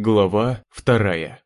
Глава вторая.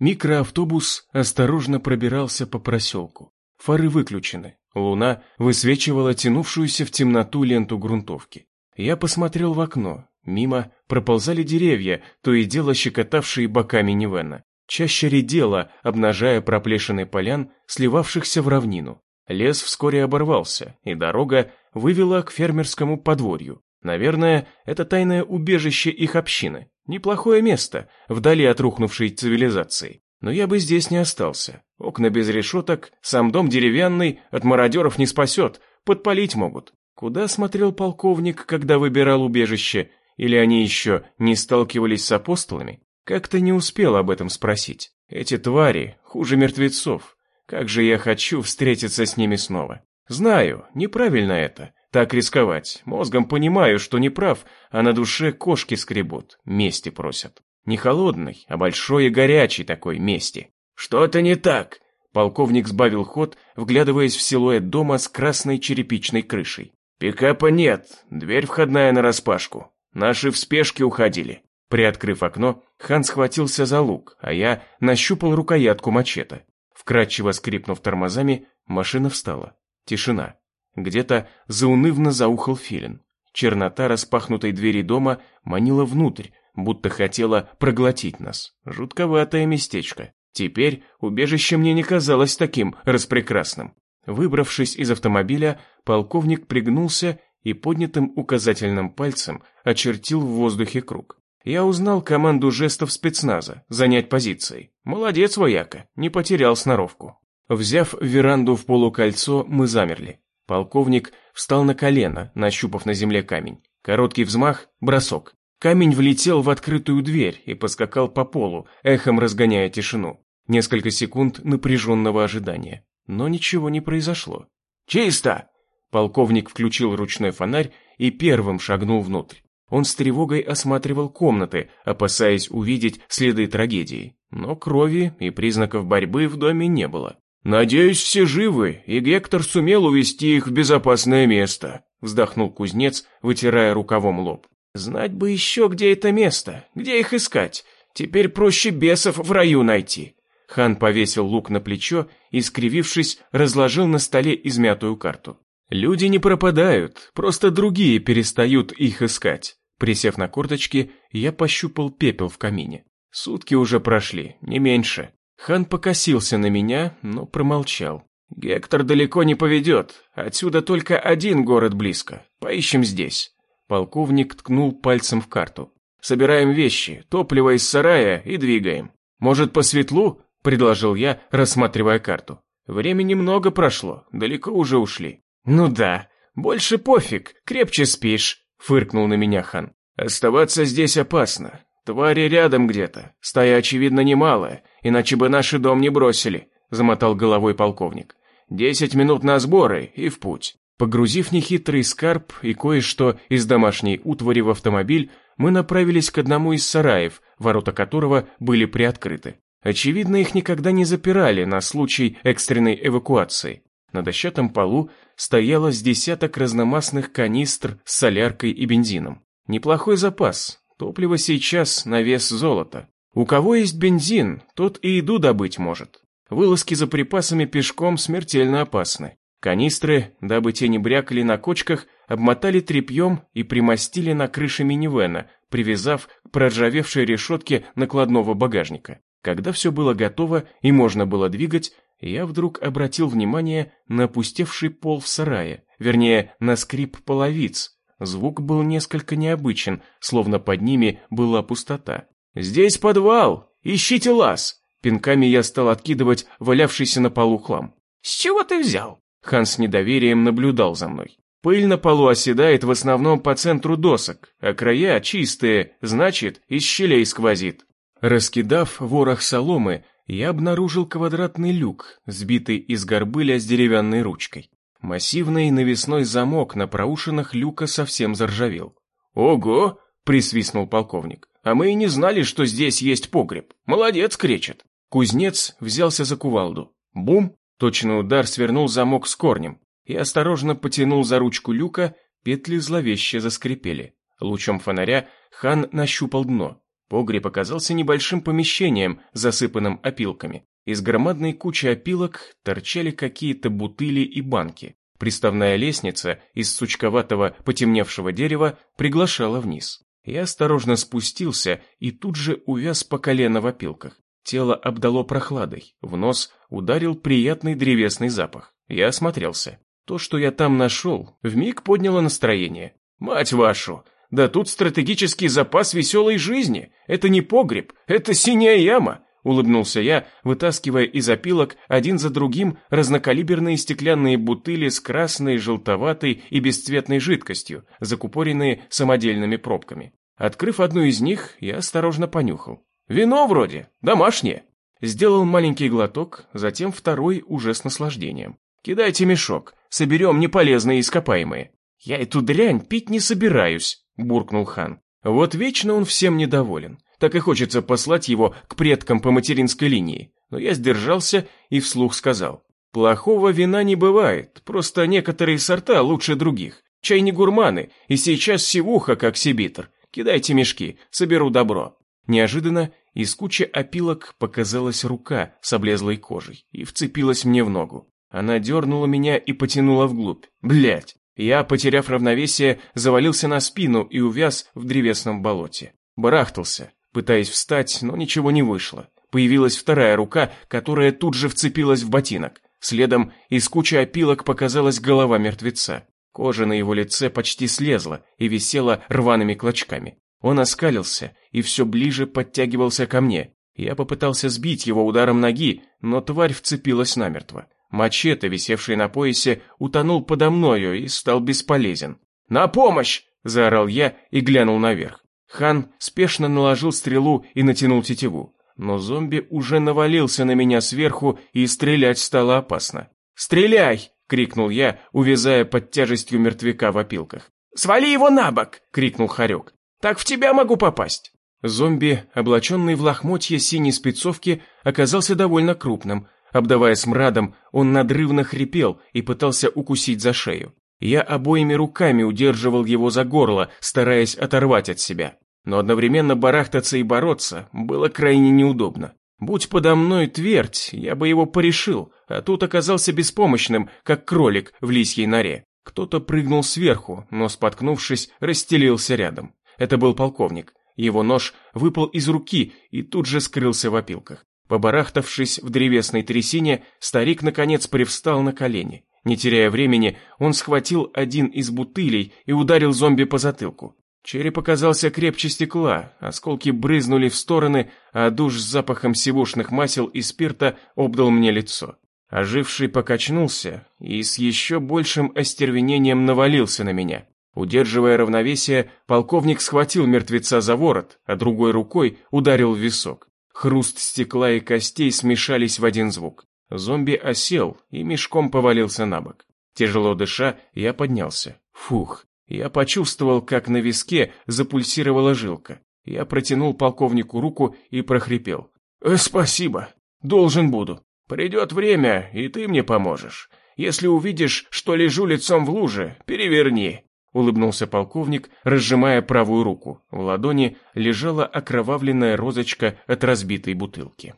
Микроавтобус осторожно пробирался по проселку. Фары выключены. Луна высвечивала тянувшуюся в темноту ленту грунтовки. Я посмотрел в окно. Мимо проползали деревья, то и дело щекотавшие бока минивэна. Чаще редела, обнажая проплешины полян, сливавшихся в равнину. Лес вскоре оборвался, и дорога вывела к фермерскому подворью. Наверное, это тайное убежище их общины. Неплохое место, вдали от рухнувшей цивилизации. Но я бы здесь не остался. Окна без решеток, сам дом деревянный, от мародеров не спасет, подпалить могут. Куда смотрел полковник, когда выбирал убежище? Или они еще не сталкивались с апостолами? Как-то не успел об этом спросить. Эти твари хуже мертвецов. Как же я хочу встретиться с ними снова. Знаю, неправильно это, так рисковать. Мозгом понимаю, что не прав, а на душе кошки скребут, мести просят. Не холодный, а большой и горячий такой мести. Что-то не так. Полковник сбавил ход, вглядываясь в силуэт дома с красной черепичной крышей. Пикапа нет, дверь входная нараспашку. Наши в спешке уходили. Приоткрыв окно, Хан схватился за лук, а я нащупал рукоятку мачете. Вкратчиво скрипнув тормозами, машина встала. Тишина. Где-то заунывно заухал филин. Чернота распахнутой двери дома манила внутрь, будто хотела проглотить нас. Жутковатое местечко. Теперь убежище мне не казалось таким распрекрасным. Выбравшись из автомобиля, полковник пригнулся и поднятым указательным пальцем очертил в воздухе круг. Я узнал команду жестов спецназа «Занять позиции». Молодец, вояка, не потерял сноровку. Взяв веранду в полукольцо, мы замерли. Полковник встал на колено, нащупав на земле камень. Короткий взмах, бросок. Камень влетел в открытую дверь и поскакал по полу, эхом разгоняя тишину. Несколько секунд напряженного ожидания. Но ничего не произошло. «Чисто!» Полковник включил ручной фонарь и первым шагнул внутрь. Он с тревогой осматривал комнаты, опасаясь увидеть следы трагедии. Но крови и признаков борьбы в доме не было. «Надеюсь, все живы, и Гектор сумел увести их в безопасное место», вздохнул кузнец, вытирая рукавом лоб. «Знать бы еще, где это место, где их искать. Теперь проще бесов в раю найти». Хан повесил лук на плечо и, скривившись, разложил на столе измятую карту. «Люди не пропадают, просто другие перестают их искать». Присев на корточки, я пощупал пепел в камине. Сутки уже прошли, не меньше. Хан покосился на меня, но промолчал. «Гектор далеко не поведет. Отсюда только один город близко. Поищем здесь». Полковник ткнул пальцем в карту. «Собираем вещи, топливо из сарая и двигаем. Может, по светлу?» – предложил я, рассматривая карту. «Времени много прошло, далеко уже ушли». «Ну да, больше пофиг, крепче спишь», – фыркнул на меня хан. «Оставаться здесь опасно. Твари рядом где-то. Стая, очевидно, немалая, иначе бы наши дом не бросили», — замотал головой полковник. «Десять минут на сборы и в путь». Погрузив нехитрый скарб и кое-что из домашней утвари в автомобиль, мы направились к одному из сараев, ворота которого были приоткрыты. Очевидно, их никогда не запирали на случай экстренной эвакуации. На дощатом полу стояло с десяток разномастных канистр с соляркой и бензином. Неплохой запас, Топливо сейчас на вес золота. У кого есть бензин, тот и еду добыть может. Вылазки за припасами пешком смертельно опасны. Канистры, дабы те не брякали на кочках, обмотали тряпьем и примостили на крыше минивэна, привязав к проржавевшей решетке накладного багажника. Когда все было готово и можно было двигать, я вдруг обратил внимание на опустевший пол в сарае, вернее, на скрип половиц, Звук был несколько необычен, словно под ними была пустота. «Здесь подвал! Ищите лаз!» Пинками я стал откидывать валявшийся на полу хлам. «С чего ты взял?» Хан с недоверием наблюдал за мной. Пыль на полу оседает в основном по центру досок, а края чистые, значит, из щелей сквозит. Раскидав ворох соломы, я обнаружил квадратный люк, сбитый из горбыля с деревянной ручкой. Массивный навесной замок на проушинах люка совсем заржавел. «Ого!» — присвистнул полковник. «А мы и не знали, что здесь есть погреб. Молодец, кречет!» Кузнец взялся за кувалду. Бум! Точный удар свернул замок с корнем и осторожно потянул за ручку люка, петли зловеще заскрипели. Лучом фонаря хан нащупал дно. Погреб оказался небольшим помещением, засыпанным опилками. Из громадной кучи опилок торчали какие-то бутыли и банки. Приставная лестница из сучковатого потемневшего дерева приглашала вниз. Я осторожно спустился и тут же увяз по колено в опилках. Тело обдало прохладой, в нос ударил приятный древесный запах. Я осмотрелся. То, что я там нашел, вмиг подняло настроение. Мать вашу, да тут стратегический запас веселой жизни. Это не погреб, это синяя яма. Улыбнулся я, вытаскивая из опилок один за другим разнокалиберные стеклянные бутыли с красной, желтоватой и бесцветной жидкостью, закупоренные самодельными пробками. Открыв одну из них, я осторожно понюхал. Вино вроде, домашнее. Сделал маленький глоток, затем второй уже с наслаждением. Кидайте мешок, соберем неполезные ископаемые. Я эту дрянь пить не собираюсь, буркнул хан. Вот вечно он всем недоволен. Так и хочется послать его к предкам по материнской линии. Но я сдержался и вслух сказал. Плохого вина не бывает, просто некоторые сорта лучше других. Чай не гурманы, и сейчас сивуха, как сибитр. Кидайте мешки, соберу добро. Неожиданно из кучи опилок показалась рука с облезлой кожей и вцепилась мне в ногу. Она дернула меня и потянула вглубь. Блять! Я, потеряв равновесие, завалился на спину и увяз в древесном болоте. Барахтался, пытаясь встать, но ничего не вышло. Появилась вторая рука, которая тут же вцепилась в ботинок. Следом из кучи опилок показалась голова мертвеца. Кожа на его лице почти слезла и висела рваными клочками. Он оскалился и все ближе подтягивался ко мне. Я попытался сбить его ударом ноги, но тварь вцепилась намертво. Мачете, висевший на поясе, утонул подо мною и стал бесполезен. «На помощь!» – заорал я и глянул наверх. Хан спешно наложил стрелу и натянул тетиву. Но зомби уже навалился на меня сверху, и стрелять стало опасно. «Стреляй!» — крикнул я, увязая под тяжестью мертвяка в опилках. «Свали его на бок!» — крикнул Харек. «Так в тебя могу попасть!» Зомби, облаченный в лохмотье синей спецовки, оказался довольно крупным. Обдавая смрадом, он надрывно хрипел и пытался укусить за шею. Я обоими руками удерживал его за горло, стараясь оторвать от себя. Но одновременно барахтаться и бороться было крайне неудобно. Будь подо мной твердь, я бы его порешил, а тут оказался беспомощным, как кролик в лисьей норе. Кто-то прыгнул сверху, но, споткнувшись, расстелился рядом. Это был полковник. Его нож выпал из руки и тут же скрылся в опилках. Побарахтавшись в древесной трясине, старик наконец привстал на колени. Не теряя времени, он схватил один из бутылей и ударил зомби по затылку. Череп оказался крепче стекла, осколки брызнули в стороны, а душ с запахом сивушных масел и спирта обдал мне лицо. Оживший покачнулся и с еще большим остервенением навалился на меня. Удерживая равновесие, полковник схватил мертвеца за ворот, а другой рукой ударил в висок. Хруст стекла и костей смешались в один звук. Зомби осел и мешком повалился на бок. Тяжело дыша, я поднялся. Фух, я почувствовал, как на виске запульсировала жилка. Я протянул полковнику руку и прохрипел. «Э, «Спасибо, должен буду. Придет время, и ты мне поможешь. Если увидишь, что лежу лицом в луже, переверни». Улыбнулся полковник, разжимая правую руку. В ладони лежала окровавленная розочка от разбитой бутылки.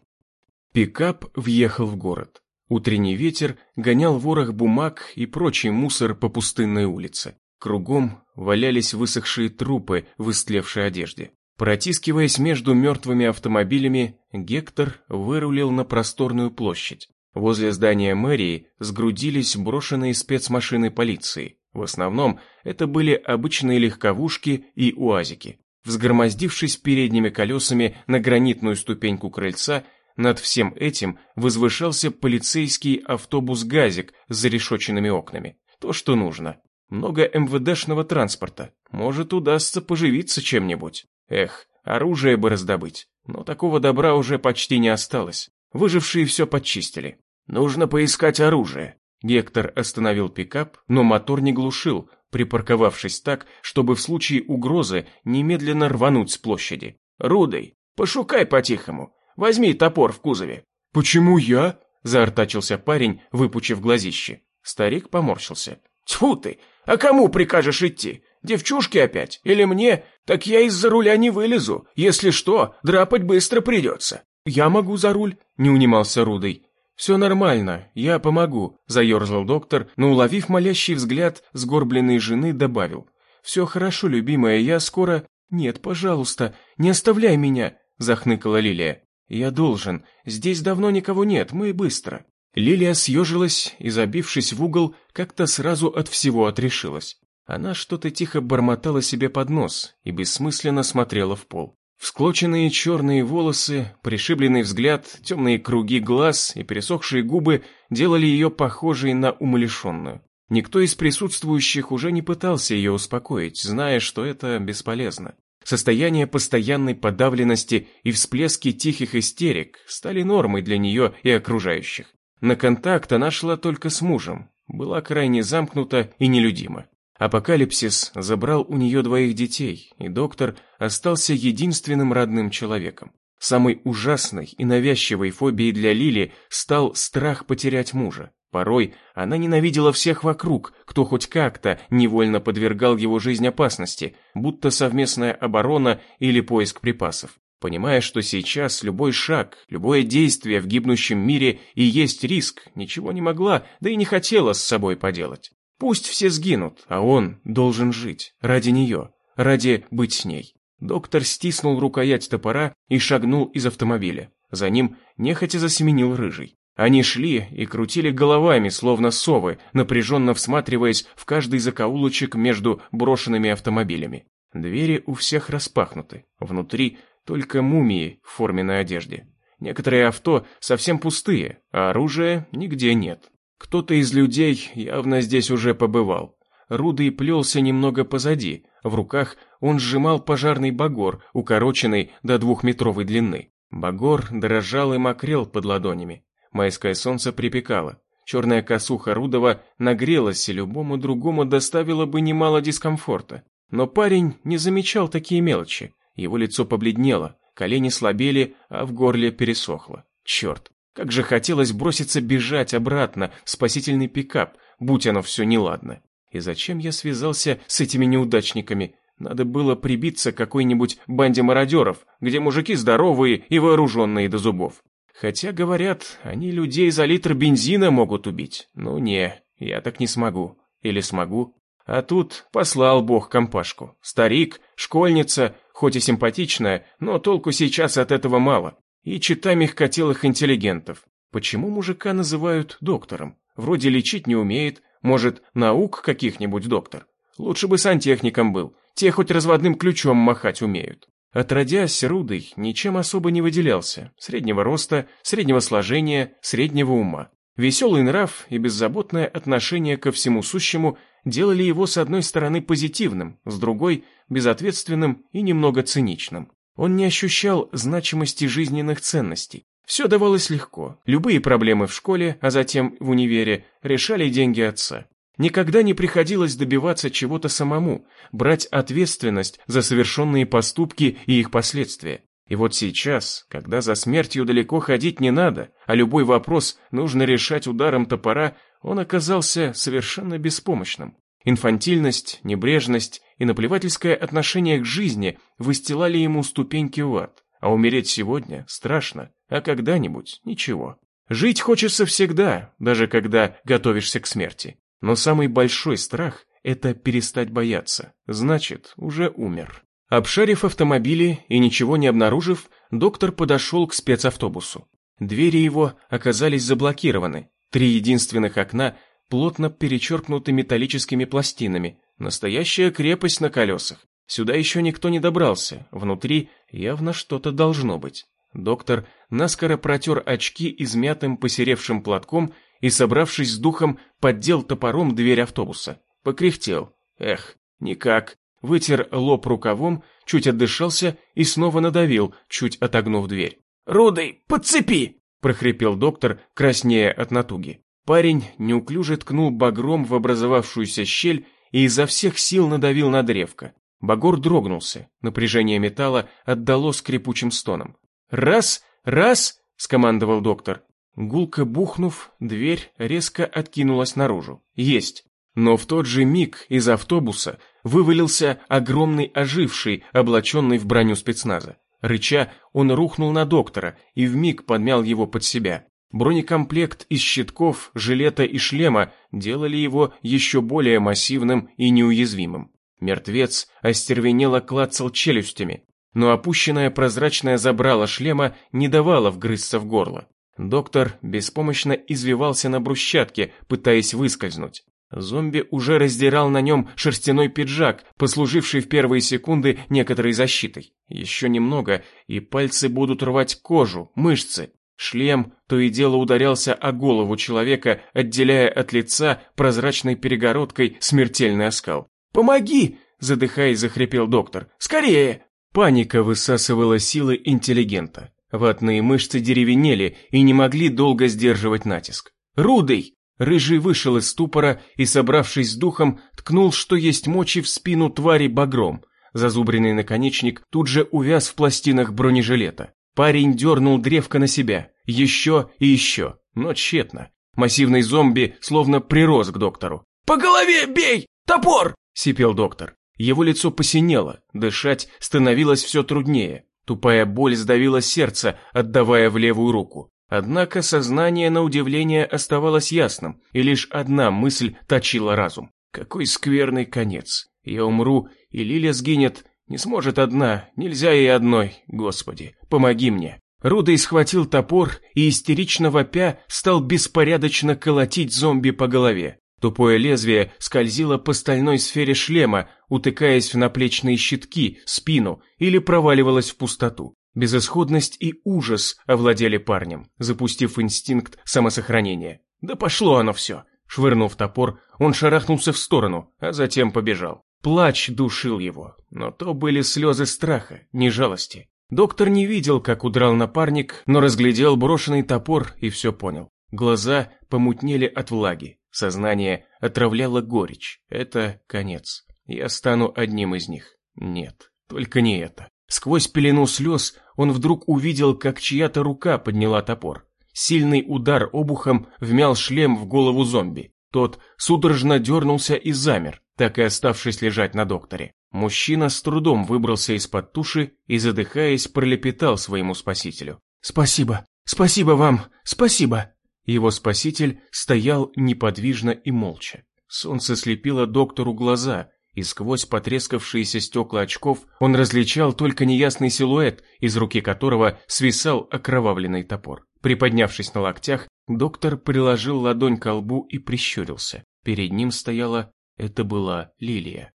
Пикап въехал в город. Утренний ветер гонял ворох бумаг и прочий мусор по пустынной улице. Кругом валялись высохшие трупы в истлевшей одежде. Протискиваясь между мертвыми автомобилями, Гектор вырулил на просторную площадь. Возле здания мэрии сгрудились брошенные спецмашины полиции. В основном это были обычные легковушки и уазики. Взгромоздившись передними колесами на гранитную ступеньку крыльца, над всем этим возвышался полицейский автобус-газик с зарешоченными окнами. То, что нужно. Много МВДшного транспорта. Может, удастся поживиться чем-нибудь. Эх, оружие бы раздобыть. Но такого добра уже почти не осталось. Выжившие все подчистили. Нужно поискать оружие. Гектор остановил пикап, но мотор не глушил, припарковавшись так, чтобы в случае угрозы немедленно рвануть с площади. «Рудой, пошукай по-тихому, Возьми топор в кузове». «Почему я?» – заортачился парень, выпучив глазище. Старик поморщился. «Тьфу ты! А кому прикажешь идти? Девчушки опять? Или мне? Так я из-за руля не вылезу. Если что, драпать быстро придется». «Я могу за руль», — не унимался Рудой. «Все нормально, я помогу», — заерзал доктор, но, уловив молящий взгляд сгорбленной жены, добавил. «Все хорошо, любимая, я скоро...» «Нет, пожалуйста, не оставляй меня», — захныкала Лилия. «Я должен. Здесь давно никого нет, мы быстро». Лилия съежилась и, забившись в угол, как-то сразу от всего отрешилась. Она что-то тихо бормотала себе под нос и бессмысленно смотрела в пол. Всклоченные черные волосы, пришибленный взгляд, темные круги глаз и пересохшие губы делали ее похожей на умалишенную. Никто из присутствующих уже не пытался ее успокоить, зная, что это бесполезно. Состояние постоянной подавленности и всплески тихих истерик стали нормой для нее и окружающих. На контакт она шла только с мужем, была крайне замкнута и нелюдима. Апокалипсис забрал у нее двоих детей, и доктор остался единственным родным человеком. Самой ужасной и навязчивой фобией для Лили стал страх потерять мужа. Порой она ненавидела всех вокруг, кто хоть как-то невольно подвергал его жизнь опасности, будто совместная оборона или поиск припасов. Понимая, что сейчас любой шаг, любое действие в гибнущем мире и есть риск, ничего не могла, да и не хотела с собой поделать. Пусть все сгинут, а он должен жить, ради нее, ради быть с ней. Доктор стиснул рукоять топора и шагнул из автомобиля. За ним нехотя засеменил рыжий. Они шли и крутили головами, словно совы, напряженно всматриваясь в каждый закоулочек между брошенными автомобилями. Двери у всех распахнуты. Внутри только мумии в форменной одежде. Некоторые авто совсем пустые, а оружия нигде нет. Кто-то из людей явно здесь уже побывал. Рудый плелся немного позади, в руках он сжимал пожарный багор, укороченный до двухметровой длины. Багор дрожал и мокрел под ладонями. Майское солнце припекало. Черная косуха Рудова нагрелась и любому другому доставила бы немало дискомфорта. Но парень не замечал такие мелочи. Его лицо побледнело, колени слабели, а в горле пересохло. Черт, как же хотелось броситься бежать обратно в спасительный пикап, будь оно все неладно. И зачем я связался с этими неудачниками? Надо было прибиться к какой-нибудь банде мародеров, где мужики здоровые и вооруженные до зубов. Хотя, говорят, они людей за литр бензина могут убить. Ну не, я так не смогу. Или смогу? А тут послал бог компашку. Старик, школьница, хоть и симпатичная, но толку сейчас от этого мало. И чита мягкотелых интеллигентов. Почему мужика называют доктором? Вроде лечить не умеет, может, наук каких-нибудь доктор? Лучше бы сантехником был, те хоть разводным ключом махать умеют. Отродясь, Рудый ничем особо не выделялся. Среднего роста, среднего сложения, среднего ума. Веселый нрав и беззаботное отношение ко всему сущему делали его с одной стороны позитивным, с другой – безответственным и немного циничным. Он не ощущал значимости жизненных ценностей. Все давалось легко. Любые проблемы в школе, а затем в универе, решали деньги отца. Никогда не приходилось добиваться чего-то самому, брать ответственность за совершенные поступки и их последствия. И вот сейчас, когда за смертью далеко ходить не надо, а любой вопрос нужно решать ударом топора, он оказался совершенно беспомощным. Инфантильность, небрежность и наплевательское отношение к жизни выстилали ему ступеньки в ад. А умереть сегодня страшно, а когда-нибудь ничего. Жить хочется всегда, даже когда готовишься к смерти. Но самый большой страх – это перестать бояться, значит, уже умер. Обшарив автомобили и ничего не обнаружив, доктор подошел к спецавтобусу. Двери его оказались заблокированы, три единственных окна плотно перечеркнуты металлическими пластинами, настоящая крепость на колесах. Сюда еще никто не добрался, внутри явно что-то должно быть. Доктор наскоро протер очки измятым посеревшим платком и, собравшись с духом, поддел топором дверь автобуса. Покряхтел. Эх, никак. Вытер лоб рукавом, чуть отдышался и снова надавил, чуть отогнув дверь. «Рудой, подцепи!» – прохрипел доктор, краснея от натуги. Парень неуклюже ткнул багром в образовавшуюся щель и изо всех сил надавил на древко. Багор дрогнулся, напряжение металла отдало скрипучим стоном. «Раз! Раз!» – скомандовал доктор. Гулко бухнув, дверь резко откинулась наружу. «Есть!» Но в тот же миг из автобуса вывалился огромный оживший, облаченный в броню спецназа. Рыча, он рухнул на доктора и вмиг подмял его под себя. Бронекомплект из щитков, жилета и шлема делали его еще более массивным и неуязвимым. Мертвец остервенело клацал челюстями, но опущенное прозрачное забрало шлема не давало вгрызться в горло. Доктор беспомощно извивался на брусчатке, пытаясь выскользнуть. Зомби уже раздирал на нем шерстяной пиджак, послуживший в первые секунды некоторой защитой. Еще немного, и пальцы будут рвать кожу, мышцы. Шлем то и дело ударялся о голову человека, отделяя от лица прозрачной перегородкой смертельный оскал. «Помоги!» – задыхаясь, захрипел доктор. «Скорее!» Паника высасывала силы интеллигента. Ватные мышцы деревенели и не могли долго сдерживать натиск. «Рудый!» Рыжий вышел из ступора и, собравшись с духом, ткнул, что есть мочи в спину твари багром. Зазубренный наконечник тут же увяз в пластинах бронежилета. Парень дернул древко на себя, еще и еще, но тщетно. Массивный зомби словно прирос к доктору. «По голове бей! Топор!» – сипел доктор. Его лицо посинело, дышать становилось все труднее. Тупая боль сдавила сердце, отдавая в левую руку. Однако сознание, на удивление, оставалось ясным, и лишь одна мысль точила разум. Какой скверный конец. Я умру, и Лиля сгинет. Не сможет одна, нельзя ей одной. Господи, помоги мне. Рудой схватил топор и, истерично вопя, стал беспорядочно колотить зомби по голове. Тупое лезвие скользило по стальной сфере шлема, утыкаясь в наплечные щитки, спину или проваливалось в пустоту. Безысходность и ужас овладели парнем, запустив инстинкт самосохранения. Да пошло оно все. Швырнув топор, он шарахнулся в сторону, а затем побежал. Плач душил его, но то были слезы страха, не жалости. Доктор не видел, как удрал напарник, но разглядел брошенный топор и все понял. Глаза помутнели от влаги, сознание отравляло горечь. Это конец. Я стану одним из них. Нет, только не это. Сквозь пелену слез он вдруг увидел, как чья-то рука подняла топор. Сильный удар обухом вмял шлем в голову зомби. Тот судорожно дернулся и замер, так и оставшись лежать на докторе. Мужчина с трудом выбрался из-под туши и, задыхаясь, пролепетал своему спасителю. «Спасибо, спасибо вам, спасибо!» Его спаситель стоял неподвижно и молча. Солнце слепило доктору глаза, и сквозь потрескавшиеся стекла очков он различал только неясный силуэт, из руки которого свисал окровавленный топор. Приподнявшись на локтях, доктор приложил ладонь к лбу и прищурился. Перед ним стояла... Это была Лилия.